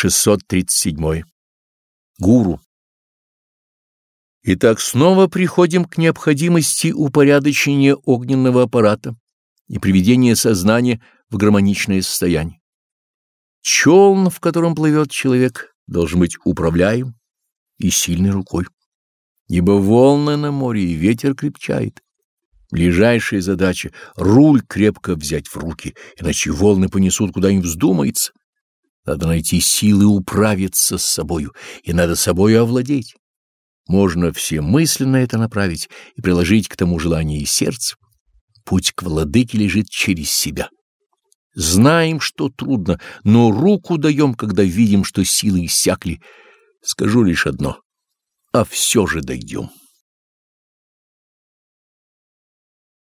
637. Гуру. Итак, снова приходим к необходимости упорядочения огненного аппарата и приведения сознания в гармоничное состояние. Челн, в котором плывет человек, должен быть управляем и сильной рукой, ибо волны на море и ветер крепчает. Ближайшая задача — руль крепко взять в руки, иначе волны понесут куда им вздумается. Надо найти силы управиться с собою, и надо собою овладеть. Можно все мысленно это направить и приложить к тому желание и сердце. Путь к владыке лежит через себя. Знаем, что трудно, но руку даем, когда видим, что силы иссякли. Скажу лишь одно — а все же дойдем.